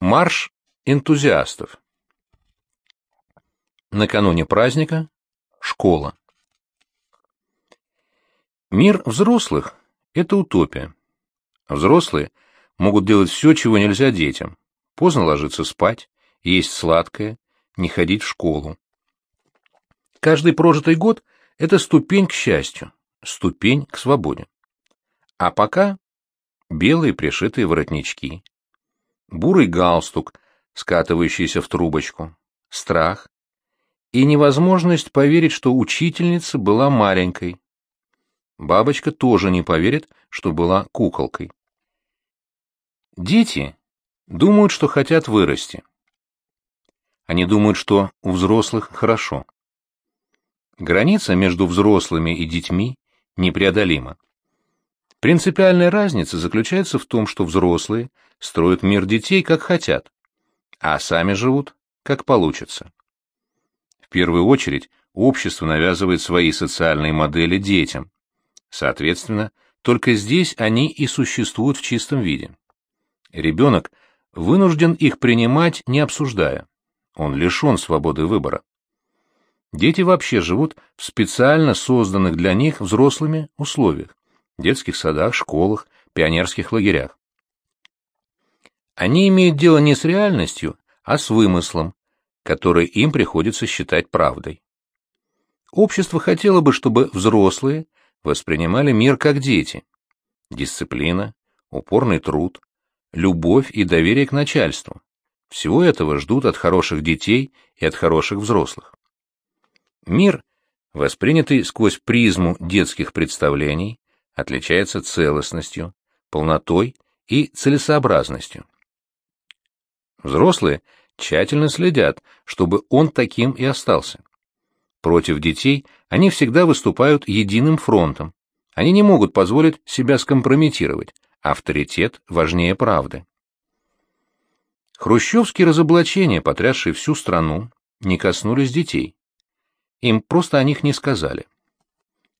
Марш энтузиастов. Накануне праздника — школа. Мир взрослых — это утопия. Взрослые могут делать все, чего нельзя детям. Поздно ложиться спать, есть сладкое, не ходить в школу. Каждый прожитый год — это ступень к счастью, ступень к свободе. А пока белые пришитые воротнички, бурый галстук, скатывающийся в трубочку, страх и невозможность поверить, что учительница была маленькой. Бабочка тоже не поверит, что была куколкой. Дети думают, что хотят вырасти. Они думают, что у взрослых хорошо. Граница между взрослыми и детьми непреодолима. Принципиальная разница заключается в том, что взрослые строят мир детей как хотят, а сами живут как получится. В первую очередь, общество навязывает свои социальные модели детям. Соответственно, только здесь они и существуют в чистом виде. Ребенок вынужден их принимать, не обсуждая. Он лишен свободы выбора. Дети вообще живут в специально созданных для них взрослыми условиях детских садах, школах, пионерских лагерях. Они имеют дело не с реальностью, а с вымыслом, который им приходится считать правдой. Общество хотело бы, чтобы взрослые воспринимали мир как дети. Дисциплина, упорный труд, любовь и доверие к начальству. Всего этого ждут от хороших детей и от хороших взрослых. Мир, воспринятый сквозь призму детских представлений, отличается целостностью, полнотой и целесообразностью. Взрослые тщательно следят, чтобы он таким и остался. Против детей они всегда выступают единым фронтом. Они не могут позволить себя скомпрометировать, авторитет важнее правды. Хрущевские разоблачения, потрясшие всю страну, не коснулись детей. Им просто о них не сказали.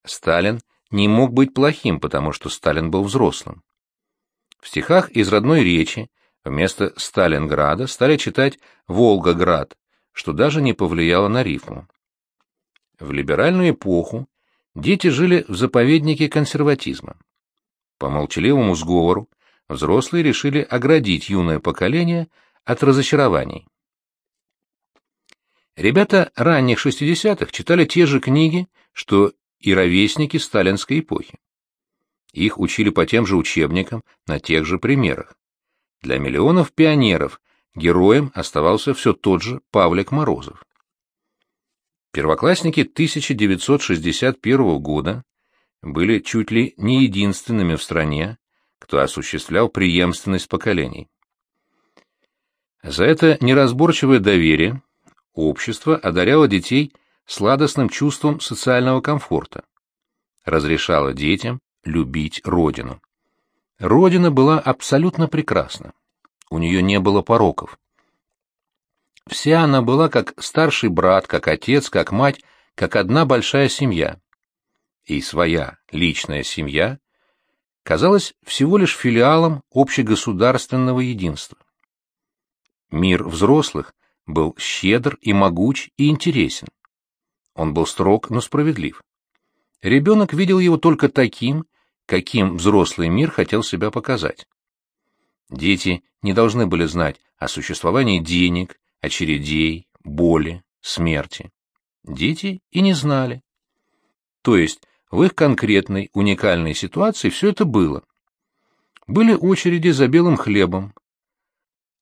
Сталин не мог быть плохим, потому что Сталин был взрослым. В стихах из родной речи вместо Сталинграда стали читать Волгоград, что даже не повлияло на рифму. В либеральную эпоху дети жили в заповеднике консерватизма. По молчаливому сговору взрослые решили оградить юное поколение от разочарований. Ребята ранних 60-х читали те же книги, что и ровесники сталинской эпохи. Их учили по тем же учебникам, на тех же примерах. Для миллионов пионеров героем оставался все тот же Павлик Морозов. Первоклассники 1961 года были чуть ли не единственными в стране, кто осуществлял преемственность поколений. За это неразборчивое доверие общество одаряло детей сладостным чувством социального комфорта, разрешало детям любить родину. Родина была абсолютно прекрасна. У нее не было пороков. Вся она была как старший брат, как отец, как мать, как одна большая семья. И своя личная семья казалась всего лишь филиалом общегосударственного единства. Мир взрослых был щедр и могуч и интересен. Он был строг, но справедлив. Ребенок видел его только таким, каким взрослый мир хотел себя показать. Дети не должны были знать о существовании денег, очередей, боли, смерти. Дети и не знали. То есть в их конкретной, уникальной ситуации все это было. Были очереди за белым хлебом.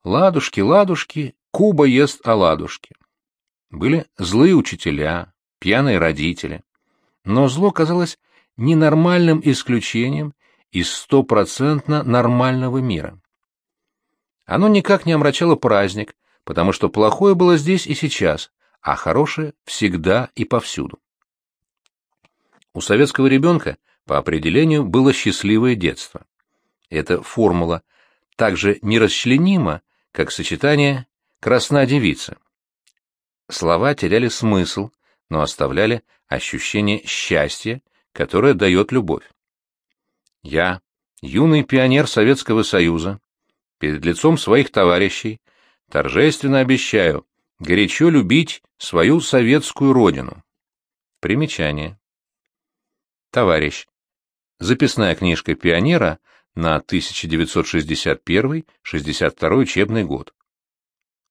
Ладушки, ладушки, Куба ест оладушки. Были злые учителя, пьяные родители. Но зло казалось ненормальным исключением из стопроцентно нормального мира. Оно никак не омрачало праздник, потому что плохое было здесь и сейчас, а хорошее всегда и повсюду. У советского ребенка по определению было счастливое детство. Эта формула также нерасчленима, как сочетание «красна девица». Слова теряли смысл, но оставляли ощущение счастья, которое дает любовь. Я, юный пионер Советского Союза, перед лицом своих товарищей торжественно обещаю горячо любить свою советскую родину. Примечание. Товарищ. Записная книжка пионера на 1961-62 учебный год.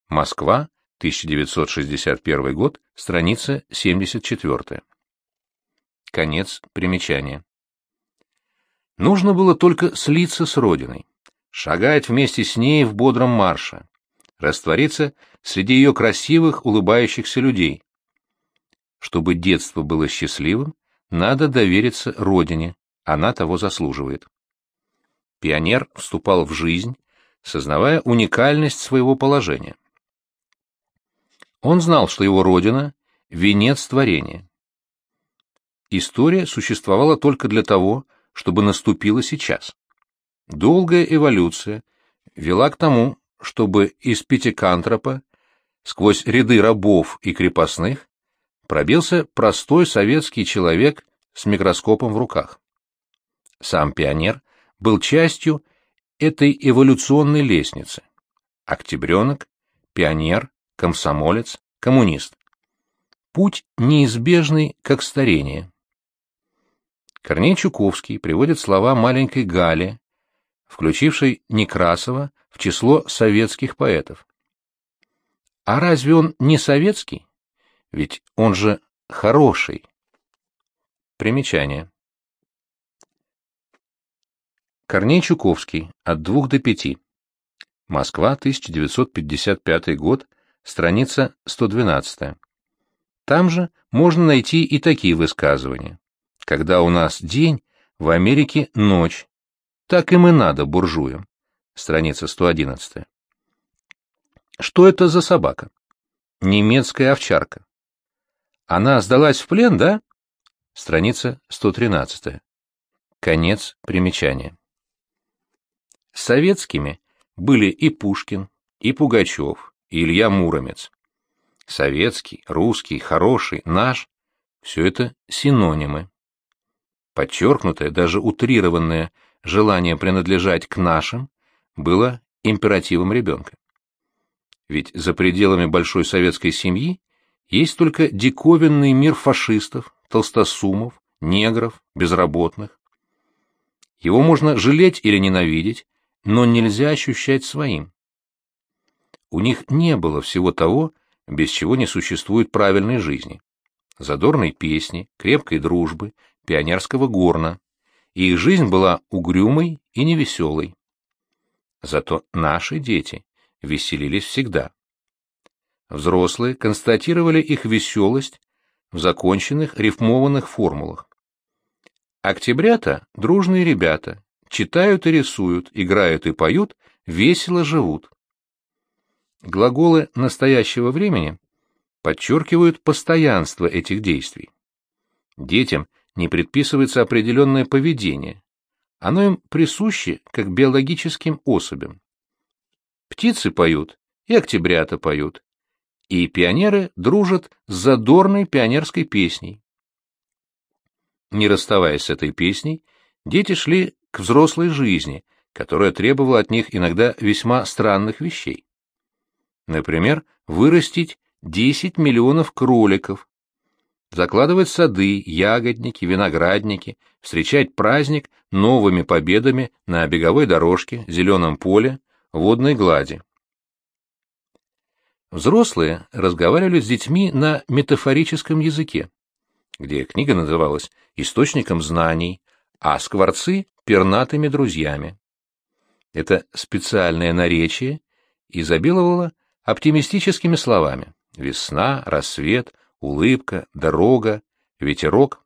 Москва, 1961 год, страница 74. Конец примечания. Нужно было только слиться с родиной, шагать вместе с ней в бодром марше, раствориться среди ее красивых, улыбающихся людей. Чтобы детство было счастливым, надо довериться родине, она того заслуживает. Пионер вступал в жизнь, сознавая уникальность своего положения. Он знал, что его родина — венец творения. История существовала только для того, чтобы наступила сейчас. Долгая эволюция вела к тому, чтобы из пятикантропа сквозь ряды рабов и крепостных пробился простой советский человек с микроскопом в руках. Сам пионер был частью этой эволюционной лестницы. Октябренок, пионер, комсомолец, коммунист. Путь неизбежный, как старение. Корней Чуковский приводит слова маленькой Гали, включившей Некрасова в число советских поэтов. А разве он не советский? Ведь он же хороший. Примечание. Корней Чуковский. От двух до пяти. Москва, 1955 год. Страница 112. Там же можно найти и такие высказывания. Когда у нас день, в Америке ночь. Так им и надо буржуям. Страница 111. Что это за собака? Немецкая овчарка. Она сдалась в плен, да? Страница 113. Конец примечания. Советскими были и Пушкин, и Пугачев, и Илья Муромец. Советский, русский, хороший, наш — все это синонимы подчеркнутое, даже утрированное желание принадлежать к нашим было императивом ребенка. Ведь за пределами большой советской семьи есть только диковинный мир фашистов, толстосумов, негров, безработных. Его можно жалеть или ненавидеть, но нельзя ощущать своим. У них не было всего того, без чего не существует правильной жизни. Задорной песни, крепкой дружбы, пионерского горна, и их жизнь была угрюмой и невеселой. Зато наши дети веселились всегда. Взрослые констатировали их веселость в законченных рифмованных формулах. Октябрята — дружные ребята, читают и рисуют, играют и поют, весело живут. Глаголы настоящего времени подчеркивают постоянство этих действий. Детям не предписывается определенное поведение. Оно им присуще, как биологическим особям. Птицы поют, и октябрята поют, и пионеры дружат с задорной пионерской песней. Не расставаясь с этой песней, дети шли к взрослой жизни, которая требовала от них иногда весьма странных вещей. Например, вырастить 10 миллионов кроликов, закладывать сады, ягодники, виноградники, встречать праздник новыми победами на беговой дорожке, зеленом поле, водной глади. Взрослые разговаривали с детьми на метафорическом языке, где книга называлась «Источником знаний», а скворцы — пернатыми друзьями. Это специальное наречие изобиловало оптимистическими словами «весна», «рассвет», улыбка, дорога, ветерок.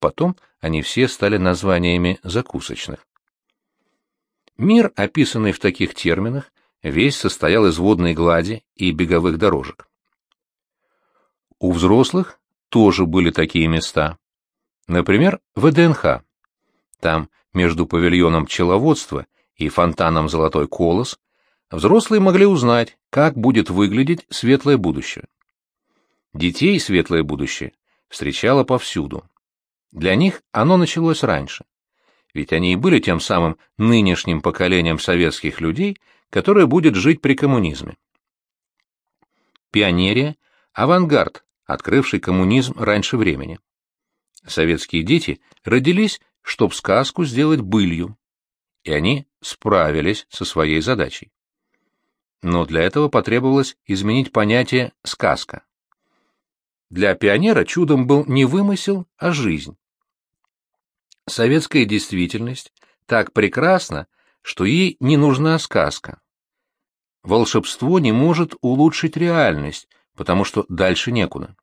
Потом они все стали названиями закусочных. Мир, описанный в таких терминах, весь состоял из водной глади и беговых дорожек. У взрослых тоже были такие места. Например, ВДНХ. Там, между павильоном пчеловодства и фонтаном «Золотой колос», взрослые могли узнать, как будет выглядеть светлое будущее. Детей светлое будущее встречало повсюду. Для них оно началось раньше. ведь они и были тем самым нынешним поколением советских людей, которое будет жить при коммунизме. Пионерия – авангард, открывший коммунизм раньше времени. Советские дети родились, чтоб сказку сделать былью, и они справились со своей задачей. Но для этого потребовалось изменить понятие «сказка». Для пионера чудом был не вымысел, а жизнь. Советская действительность так прекрасна, что ей не нужна сказка. Волшебство не может улучшить реальность, потому что дальше некуда.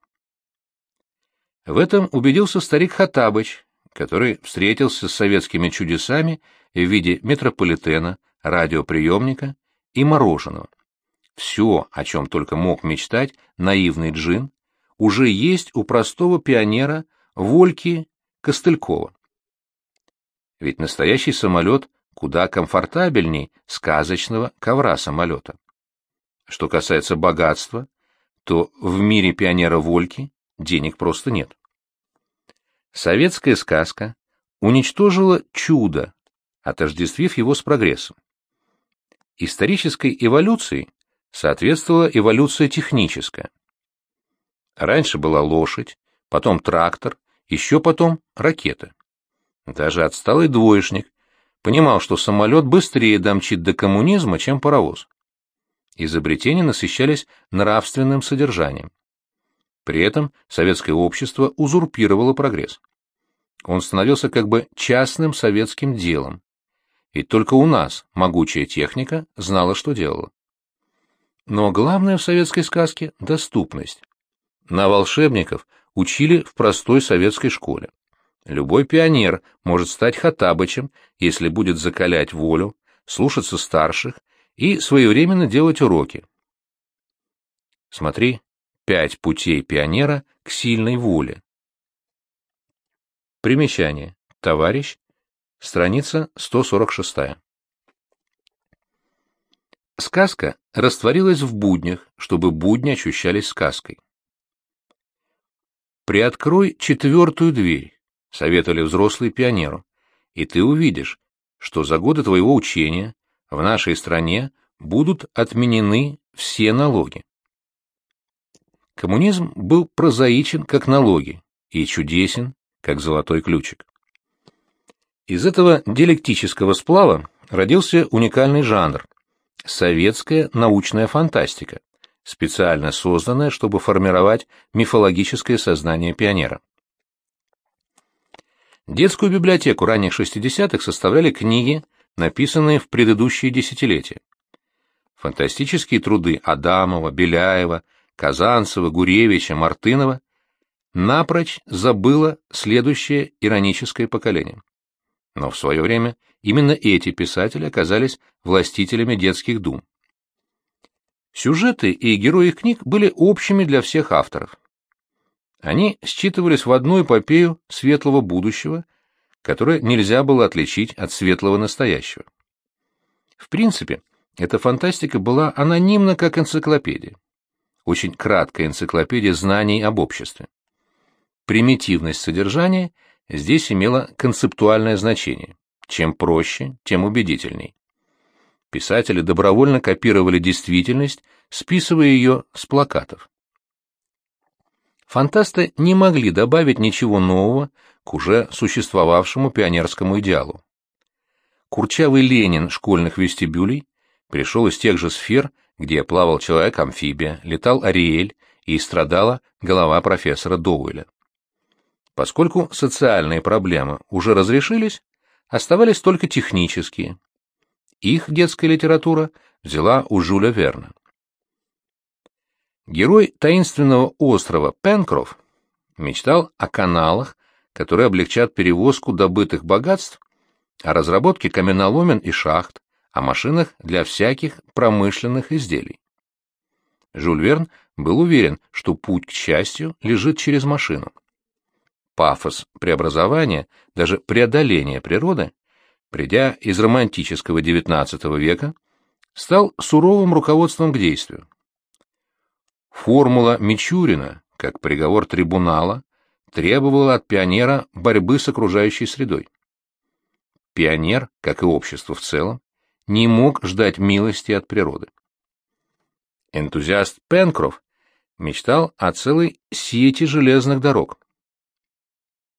В этом убедился старик Хатабыч, который встретился с советскими чудесами в виде метрополитена, радиоприемника и мороженого. Все, о чем только мог мечтать наивный джин, уже есть у простого пионера Вольки Костылькова. Ведь настоящий самолет куда комфортабельней сказочного ковра самолета. Что касается богатства, то в мире пионера Вольки денег просто нет. Советская сказка уничтожила чудо, отождествив его с прогрессом. Исторической эволюции соответствовала эволюция техническая. Раньше была лошадь, потом трактор, еще потом ракета. Даже отсталый двоечник понимал, что самолет быстрее домчит до коммунизма, чем паровоз. Изобретения насыщались нравственным содержанием. При этом советское общество узурпировало прогресс. Он становился как бы частным советским делом. И только у нас могучая техника знала, что делала. Но главное в советской сказке — доступность. На волшебников учили в простой советской школе. Любой пионер может стать хатабычем, если будет закалять волю, слушаться старших и своевременно делать уроки. Смотри, Пять путей пионера к сильной воле. Примечание. Товарищ. Страница 146. Сказка растворилась в буднях, чтобы будни ощущались сказкой. «Приоткрой четвертую дверь», — советовали взрослые пионеру, «и ты увидишь, что за годы твоего учения в нашей стране будут отменены все налоги. Коммунизм был прозаичен, как налоги, и чудесен, как золотой ключик. Из этого диалектического сплава родился уникальный жанр – советская научная фантастика, специально созданная, чтобы формировать мифологическое сознание пионера. Детскую библиотеку ранних 60-х составляли книги, написанные в предыдущие десятилетия. Фантастические труды Адамова, Беляева, Казанцева, Гуревича, Мартынова напрочь забыло следующее ироническое поколение. Но в свое время именно эти писатели оказались властителями детских дум. Сюжеты и герои книг были общими для всех авторов. Они считывались в одну эпопею светлого будущего, которое нельзя было отличить от светлого настоящего. В принципе, эта фантастика была анонимна как энциклопедия очень краткая энциклопедия знаний об обществе. Примитивность содержания здесь имела концептуальное значение. Чем проще, тем убедительней. Писатели добровольно копировали действительность, списывая ее с плакатов. Фантасты не могли добавить ничего нового к уже существовавшему пионерскому идеалу. Курчавый Ленин школьных вестибюлей пришел из тех же сфер, где плавал человек-амфибия, летал Ариэль и страдала голова профессора Доуэля. Поскольку социальные проблемы уже разрешились, оставались только технические. Их детская литература взяла у Жюля Верна. Герой таинственного острова Пенкроф мечтал о каналах, которые облегчат перевозку добытых богатств, о разработке каменоломен и шахт, о машинах для всяких промышленных изделий. Жюль Верн был уверен, что путь к счастью лежит через машину. Пафос преобразования, даже преодоления природы, придя из романтического XIX века, стал суровым руководством к действию. Формула Мичурина, как приговор трибунала, требовала от пионера борьбы с окружающей средой. пионер, как и общество в целом, не мог ждать милости от природы. Энтузиаст Пенкроф мечтал о целой сети железных дорог.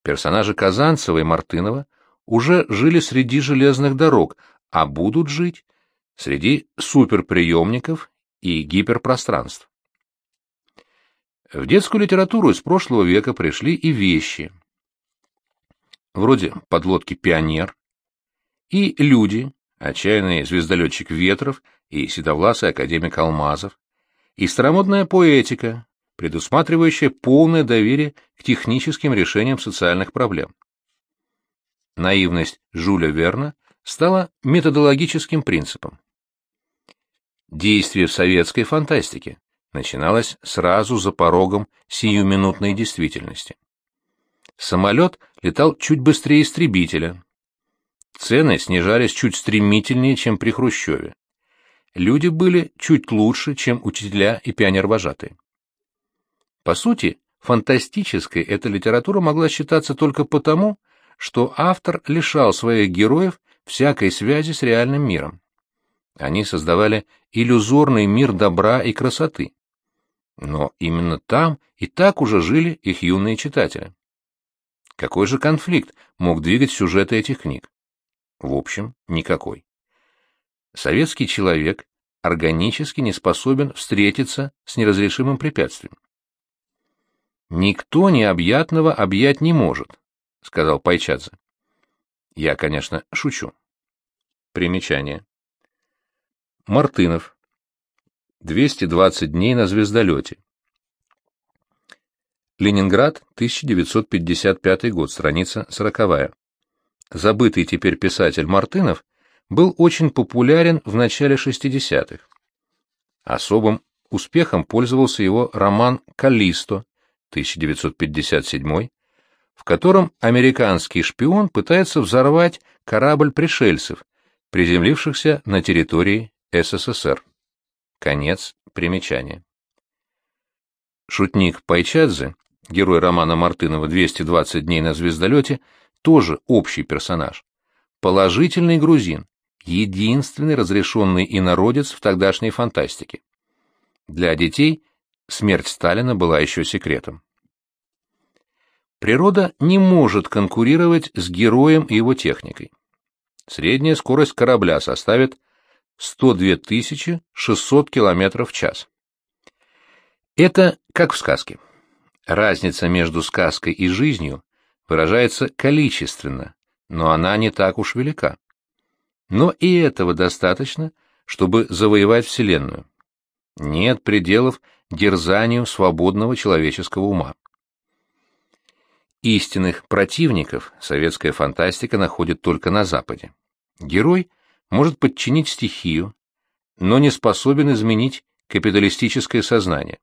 Персонажи Казанцева и Мартынова уже жили среди железных дорог, а будут жить среди суперприемников и гиперпространств. В детскую литературу из прошлого века пришли и вещи, вроде подлодки «Пионер», и люди, отчаянный звездолетчик Ветров и седовласый академик Алмазов, и старомодная поэтика, предусматривающая полное доверие к техническим решениям социальных проблем. Наивность Жюля Верна стала методологическим принципом. Действие в советской фантастике начиналось сразу за порогом сиюминутной действительности. Самолет летал чуть быстрее истребителя. Цены снижались чуть стремительнее, чем при Хрущеве. Люди были чуть лучше, чем учителя и пионервожатые. По сути, фантастической эта литература могла считаться только потому, что автор лишал своих героев всякой связи с реальным миром. Они создавали иллюзорный мир добра и красоты. Но именно там и так уже жили их юные читатели. Какой же конфликт мог двигать сюжеты этих книг? В общем, никакой. Советский человек органически не способен встретиться с неразрешимым препятствием. «Никто необъятного объять не может», — сказал Пайчадзе. Я, конечно, шучу. Примечание. Мартынов. 220 дней на звездолете. Ленинград, 1955 год, страница 40. Забытый теперь писатель Мартынов был очень популярен в начале 60-х. Особым успехом пользовался его роман «Каллисто» 1957, в котором американский шпион пытается взорвать корабль пришельцев, приземлившихся на территории СССР. Конец примечания. Шутник Пайчадзе, герой романа Мартынова «220 дней на звездолете», тоже общий персонаж. Положительный грузин, единственный разрешенный инородец в тогдашней фантастике. Для детей смерть Сталина была еще секретом. Природа не может конкурировать с героем и его техникой. Средняя скорость корабля составит 102 600 км в час. Это как в сказке. Разница между сказкой и жизнью выражается количественно, но она не так уж велика. Но и этого достаточно, чтобы завоевать Вселенную. Нет пределов дерзанию свободного человеческого ума. Истинных противников советская фантастика находит только на Западе. Герой может подчинить стихию, но не способен изменить капиталистическое сознание.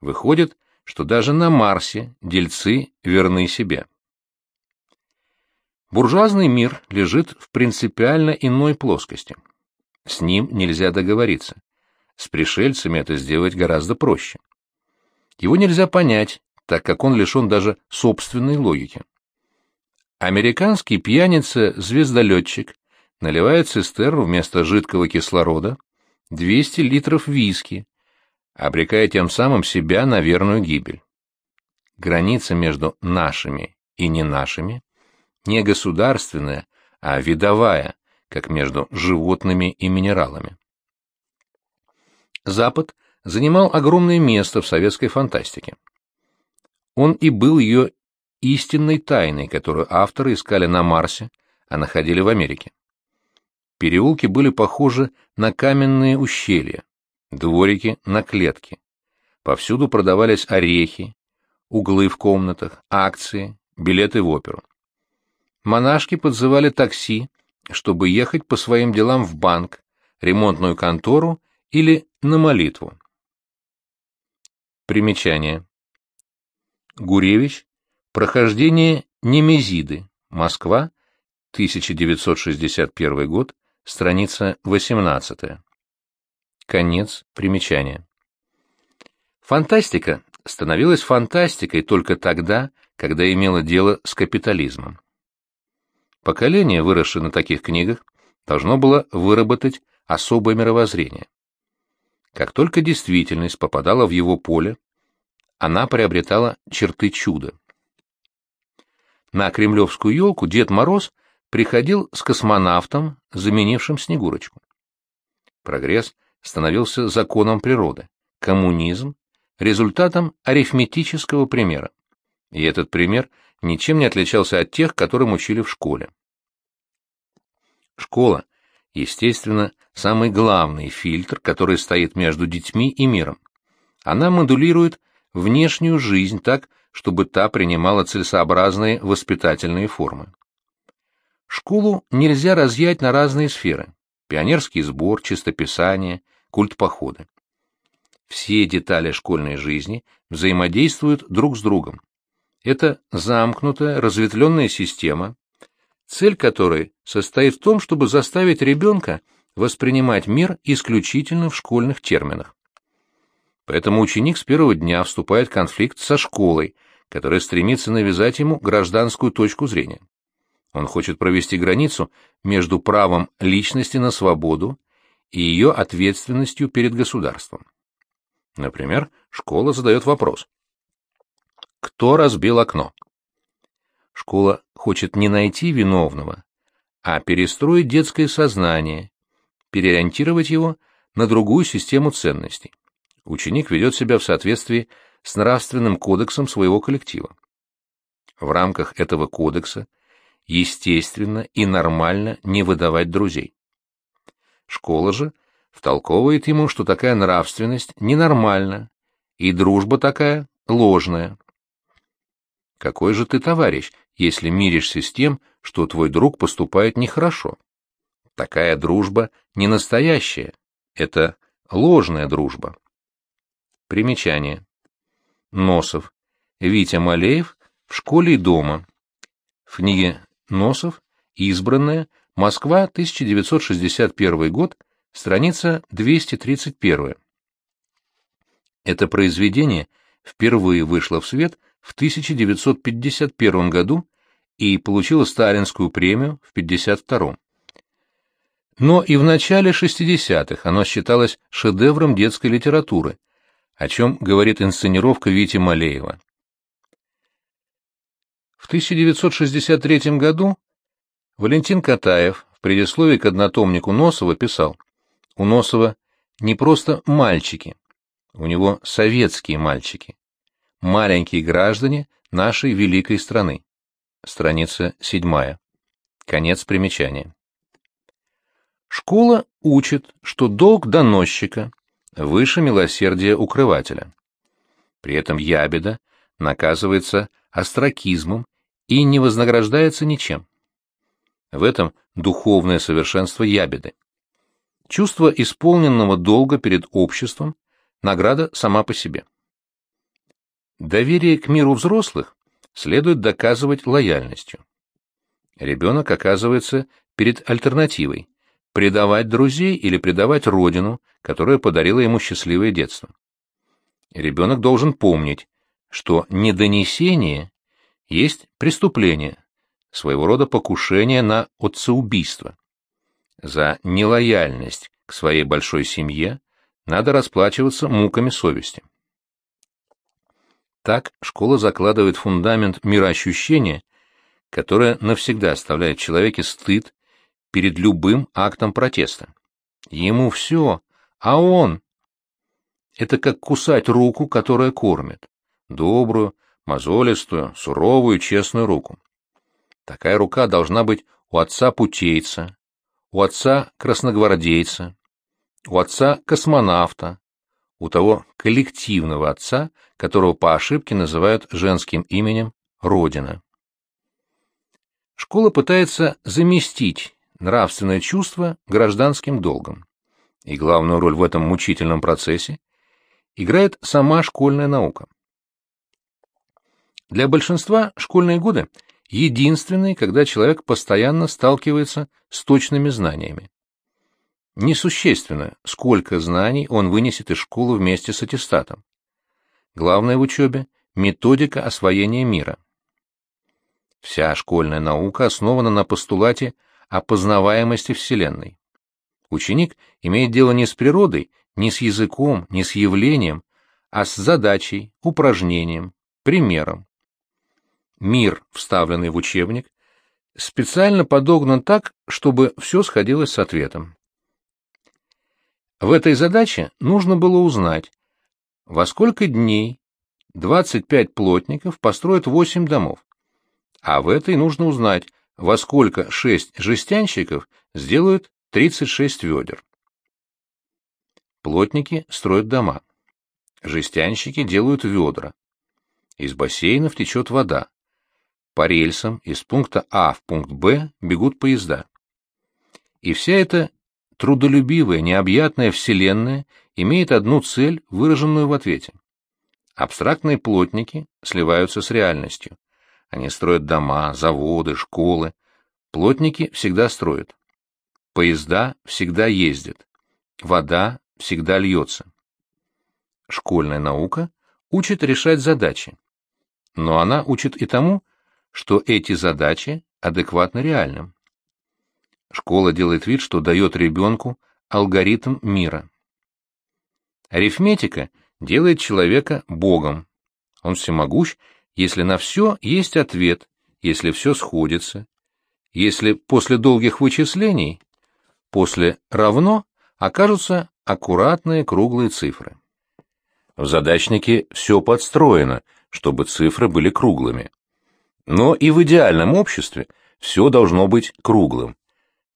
Выходит, что даже на Марсе дельцы верны себе. Буржуазный мир лежит в принципиально иной плоскости. С ним нельзя договориться. С пришельцами это сделать гораздо проще. Его нельзя понять, так как он лишен даже собственной логики. Американский пьяница-звездолетчик наливает цистерну вместо жидкого кислорода 200 литров виски, обрекая тем самым себя на верную гибель. Граница между нашими и не нашими не государственная, а видовая, как между животными и минералами. Запад занимал огромное место в советской фантастике. Он и был ее истинной тайной, которую авторы искали на Марсе, а находили в Америке. Переулки были похожи на каменные ущелья, дворики — на клетки. Повсюду продавались орехи, углы в комнатах, акции, билеты в оперу. Монашки подзывали такси, чтобы ехать по своим делам в банк, ремонтную контору или на молитву. Примечание. Гуревич. Прохождение Немезиды. Москва. 1961 год. Страница 18. Конец примечания. Фантастика становилась фантастикой только тогда, когда имела дело с капитализмом. Поколение, выросшее на таких книгах, должно было выработать особое мировоззрение. Как только действительность попадала в его поле, она приобретала черты чуда. На кремлевскую елку Дед Мороз приходил с космонавтом, заменившим Снегурочку. Прогресс становился законом природы, коммунизм — результатом арифметического примера. И этот пример ничем не отличался от тех, которым учили в школе. Школа, естественно, самый главный фильтр, который стоит между детьми и миром. Она модулирует внешнюю жизнь так, чтобы та принимала целесообразные воспитательные формы. Школу нельзя разъять на разные сферы – пионерский сбор, чистописание, культ похода. Все детали школьной жизни взаимодействуют друг с другом. Это замкнутая, разветвленная система, цель которой состоит в том, чтобы заставить ребенка воспринимать мир исключительно в школьных терминах. Поэтому ученик с первого дня вступает в конфликт со школой, которая стремится навязать ему гражданскую точку зрения. Он хочет провести границу между правом личности на свободу и ее ответственностью перед государством. Например, школа задает вопрос. Кто разбил окно? Школа хочет не найти виновного, а перестроить детское сознание, переориентировать его на другую систему ценностей. Ученик ведет себя в соответствии с нравственным кодексом своего коллектива. В рамках этого кодекса естественно и нормально не выдавать друзей. Школа же втолковывает ему, что такая нравственность ненормальна, и дружба такая ложная. Какой же ты товарищ, если миришься с тем, что твой друг поступает нехорошо? Такая дружба не настоящая, это ложная дружба. Примечание. Носов. Витя Малеев в школе и дома. В книге Носов «Избранная. Москва, 1961 год», страница 231. Это произведение впервые вышло в свет в 1951 году и получило сталинскую премию в 1952. Но и в начале 60-х оно считалось шедевром детской литературы, о чем говорит инсценировка Вити Малеева. В 1963 году Валентин Катаев в предисловии к однотомнику Носова писал, «У Носова не просто мальчики, у него советские мальчики, маленькие граждане нашей великой страны». Страница 7. Конец примечания. Школа учит, что долг доносчика выше милосердия укрывателя. При этом ябеда наказывается остракизмом и не вознаграждается ничем. В этом духовное совершенство ябеды. Чувство исполненного долга перед обществом – награда сама по себе. Доверие к миру взрослых следует доказывать лояльностью. Ребенок оказывается перед альтернативой – предавать друзей или предавать родину, которая подарила ему счастливое детство. Ребенок должен помнить, что недонесение есть преступление, своего рода покушение на отцеубийство. За нелояльность к своей большой семье надо расплачиваться муками совести. Так школа закладывает фундамент мироощущения, которое навсегда оставляет в человеке стыд перед любым актом протеста. Ему все, а он... Это как кусать руку, которая кормит. Добрую, мозолистую, суровую, честную руку. Такая рука должна быть у отца-путейца, у отца-красногвардейца, у отца-космонавта, у того коллективного отца, которого по ошибке называют женским именем Родина. Школа пытается заместить нравственное чувство гражданским долгом. И главную роль в этом мучительном процессе играет сама школьная наука. Для большинства школьные годы единственные, когда человек постоянно сталкивается с точными знаниями. Несущественно, сколько знаний он вынесет из школы вместе с аттестатом. Главное в учебе – методика освоения мира. Вся школьная наука основана на постулате о познаваемости Вселенной. Ученик имеет дело не с природой, не с языком, не с явлением, а с задачей, упражнением, примером. Мир, вставленный в учебник, специально подогнан так, чтобы все сходилось с ответом. В этой задаче нужно было узнать, во сколько дней 25 плотников построят 8 домов, а в этой нужно узнать, во сколько 6 жестянщиков сделают 36 ведер. Плотники строят дома. Жестянщики делают ведра. Из бассейнов течет вода. По рельсам из пункта А в пункт Б бегут поезда. И вся эта трудолюбивая, необъятная вселенная имеет одну цель, выраженную в ответе. Абстрактные плотники сливаются с реальностью. Они строят дома, заводы, школы. Плотники всегда строят. Поезда всегда ездят. Вода всегда льется. Школьная наука учит решать задачи. Но она учит и тому, что эти задачи адекватны реальным. Школа делает вид, что дает ребенку алгоритм мира. Арифметика делает человека богом. Он всемогущ если на все есть ответ, если все сходится, если после долгих вычислений, после равно, окажутся аккуратные круглые цифры. В задачнике все подстроено, чтобы цифры были круглыми. Но и в идеальном обществе все должно быть круглым.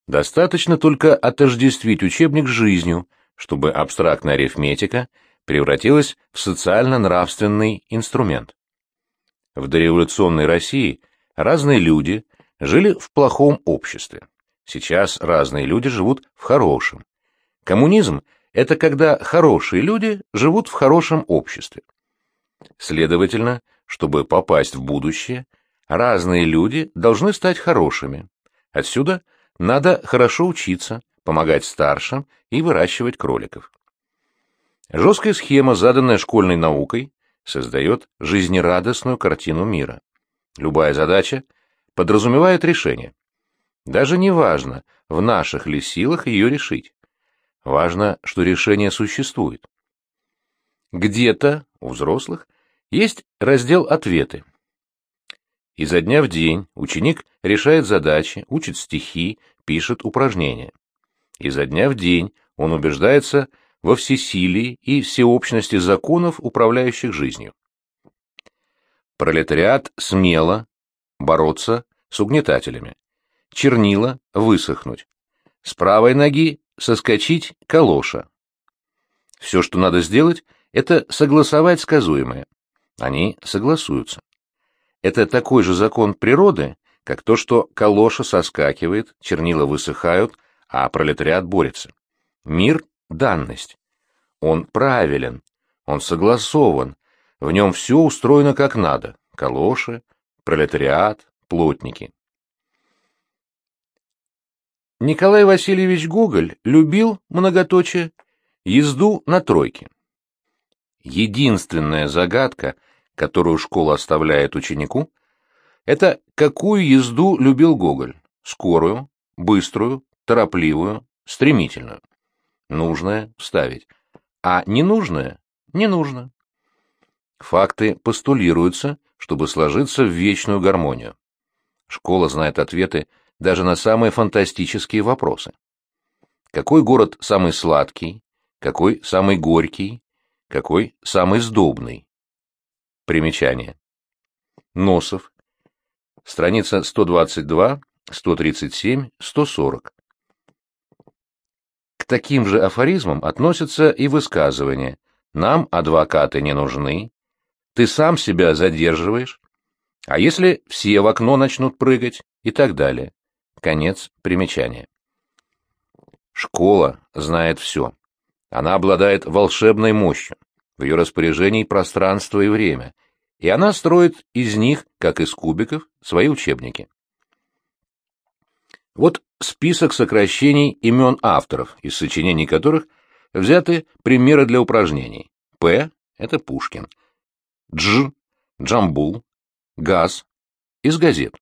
Достаточно только отождествить учебник с жизнью, чтобы абстрактная арифметика превратилась в социально-нравственный инструмент. В дореволюционной России разные люди жили в плохом обществе. Сейчас разные люди живут в хорошем. Коммунизм – это когда хорошие люди живут в хорошем обществе. Следовательно, чтобы попасть в будущее, разные люди должны стать хорошими. Отсюда надо хорошо учиться, помогать старшим и выращивать кроликов. Жесткая схема, заданная школьной наукой, создает жизнерадостную картину мира. Любая задача подразумевает решение. Даже не важно, в наших ли силах ее решить. Важно, что решение существует. Где-то у взрослых есть раздел «Ответы». Изо дня в день ученик решает задачи, учит стихи, пишет упражнения. Изо дня в день он убеждается во всесилии и всеобщности законов, управляющих жизнью. Пролетариат смело бороться с угнетателями. Чернила высохнуть. С правой ноги соскочить калоша. Все, что надо сделать, это согласовать сказуемое. Они согласуются. Это такой же закон природы, как то, что калоша соскакивает, чернила высыхают, а пролетариат борется. Мир данность. Он правилен, он согласован, в нем все устроено как надо. Калоши, пролетариат, плотники. Николай Васильевич Гоголь любил, многоточие, езду на тройке. Единственная загадка, которую школа оставляет ученику, это какую езду любил Гоголь – скорую, быструю, торопливую, стремительную. Нужное – вставить, а ненужное – не нужно. Факты постулируются, чтобы сложиться в вечную гармонию. Школа знает ответы даже на самые фантастические вопросы. Какой город самый сладкий, какой самый горький, какой самый сдобный? Примечание. Носов. Страница 122, 137, 140 таким же афоризмам относятся и высказывания «нам адвокаты не нужны», «ты сам себя задерживаешь», «а если все в окно начнут прыгать» и так далее. Конец примечания. Школа знает все. Она обладает волшебной мощью, в ее распоряжении пространство и время, и она строит из них, как из кубиков, свои учебники. Вот список сокращений имен авторов, из сочинений которых взяты примеры для упражнений. П — это Пушкин. Дж — Джамбул. Газ — из газет.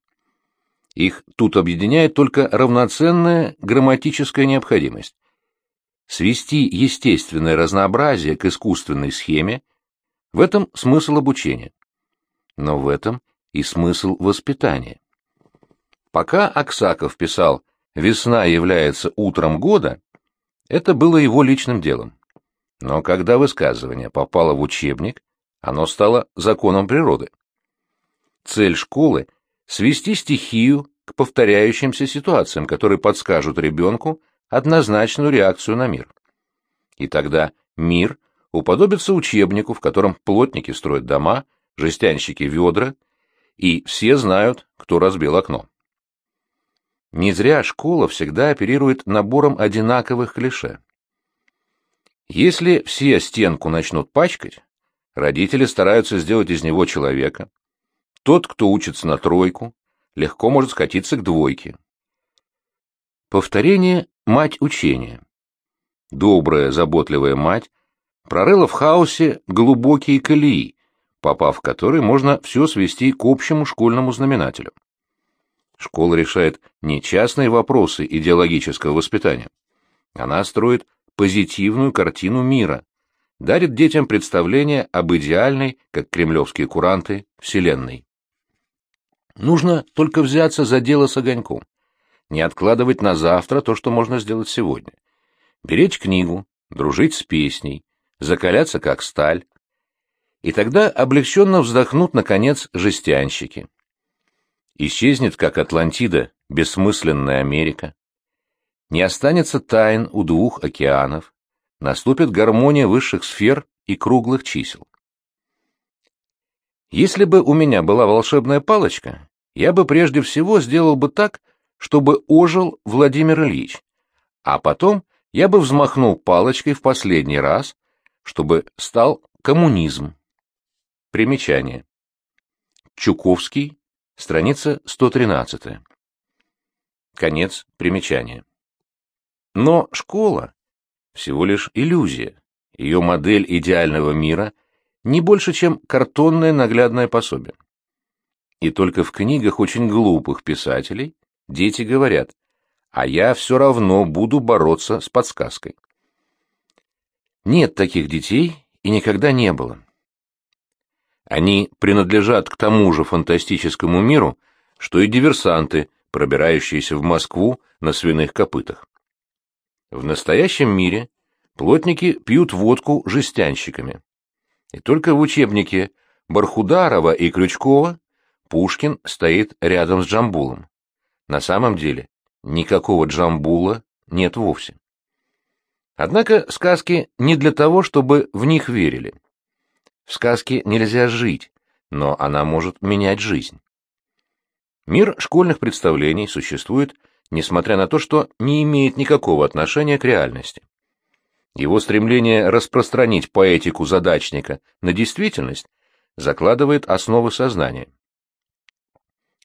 Их тут объединяет только равноценная грамматическая необходимость. Свести естественное разнообразие к искусственной схеме – в этом смысл обучения. Но в этом и смысл воспитания. Пока Аксаков писал «Весна является утром года», это было его личным делом. Но когда высказывание попало в учебник, оно стало законом природы. Цель школы — свести стихию к повторяющимся ситуациям, которые подскажут ребенку однозначную реакцию на мир. И тогда мир уподобится учебнику, в котором плотники строят дома, жестянщики — ведра, и все знают, кто разбил окно. Не зря школа всегда оперирует набором одинаковых клише. Если все стенку начнут пачкать, родители стараются сделать из него человека. Тот, кто учится на тройку, легко может скатиться к двойке. Повторение — мать учения. Добрая, заботливая мать прорыла в хаосе глубокие колеи, попав в которые можно все свести к общему школьному знаменателю. Школа решает не частные вопросы идеологического воспитания. Она строит позитивную картину мира, дарит детям представление об идеальной, как кремлевские куранты, вселенной. Нужно только взяться за дело с огоньком, не откладывать на завтра то, что можно сделать сегодня. Беречь книгу, дружить с песней, закаляться как сталь. И тогда облегченно вздохнут, наконец, жестянщики. Исчезнет, как Атлантида, бессмысленная Америка. Не останется тайн у двух океанов, наступит гармония высших сфер и круглых чисел. Если бы у меня была волшебная палочка, я бы прежде всего сделал бы так, чтобы ожил Владимир Ильич, а потом я бы взмахнул палочкой в последний раз, чтобы стал коммунизм. Примечание. Чуковский, страница 113. Конец примечания. Но школа — всего лишь иллюзия, ее модель идеального мира не больше, чем картонное наглядное пособие. И только в книгах очень глупых писателей дети говорят, а я все равно буду бороться с подсказкой. Нет таких детей и никогда не было. Они принадлежат к тому же фантастическому миру, что и диверсанты, пробирающиеся в Москву на свиных копытах. В настоящем мире плотники пьют водку жестянщиками. И только в учебнике Бархударова и Крючкова Пушкин стоит рядом с Джамбулом. На самом деле никакого Джамбула нет вовсе. Однако сказки не для того, чтобы в них верили. В сказке нельзя жить, но она может менять жизнь. Мир школьных представлений существует несмотря на то, что не имеет никакого отношения к реальности. Его стремление распространить поэтику задачника на действительность закладывает основы сознания.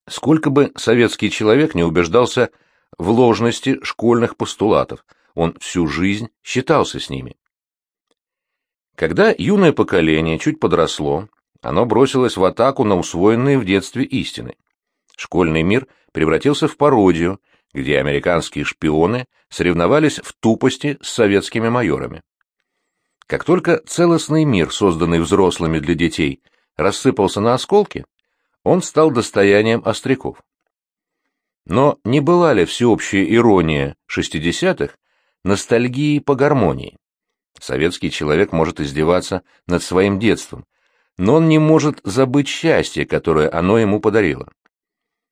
Сколько бы советский человек не убеждался в ложности школьных постулатов, он всю жизнь считался с ними. Когда юное поколение чуть подросло, оно бросилось в атаку на усвоенные в детстве истины. Школьный мир превратился в пародию, где американские шпионы соревновались в тупости с советскими майорами. Как только целостный мир, созданный взрослыми для детей, рассыпался на осколки, он стал достоянием остряков. Но не была ли всеобщая ирония шестидесятых ностальгией по гармонии? Советский человек может издеваться над своим детством, но он не может забыть счастье, которое оно ему подарило.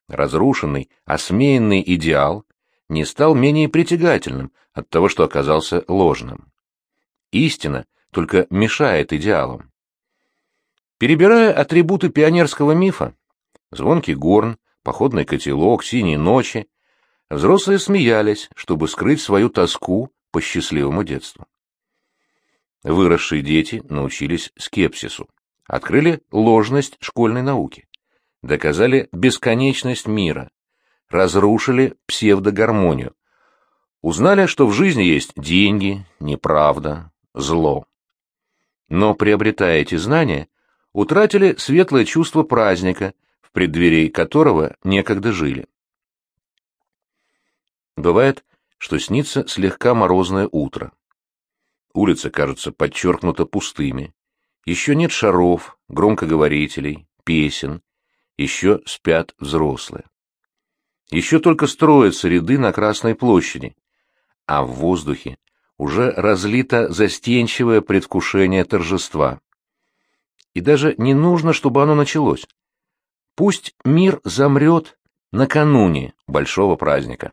Разрушенный, осмеянный идеал не стал менее притягательным от того, что оказался ложным. Истина только мешает идеалам. Перебирая атрибуты пионерского мифа, звонкий горн, походный котелок, синие ночи, взрослые смеялись, чтобы скрыть свою тоску по счастливому детству. Выросшие дети научились скепсису, открыли ложность школьной науки доказали бесконечность мира, разрушили псевдогармонию, узнали, что в жизни есть деньги, неправда, зло. Но, приобретая эти знания, утратили светлое чувство праздника, в преддверии которого некогда жили. Бывает, что снится слегка морозное утро. Улицы кажутся подчеркнуто пустыми. Еще нет шаров, громкоговорителей, песен. Еще спят взрослые. Еще только строятся ряды на Красной площади, а в воздухе уже разлито застенчивое предвкушение торжества. И даже не нужно, чтобы оно началось. Пусть мир замрет накануне большого праздника.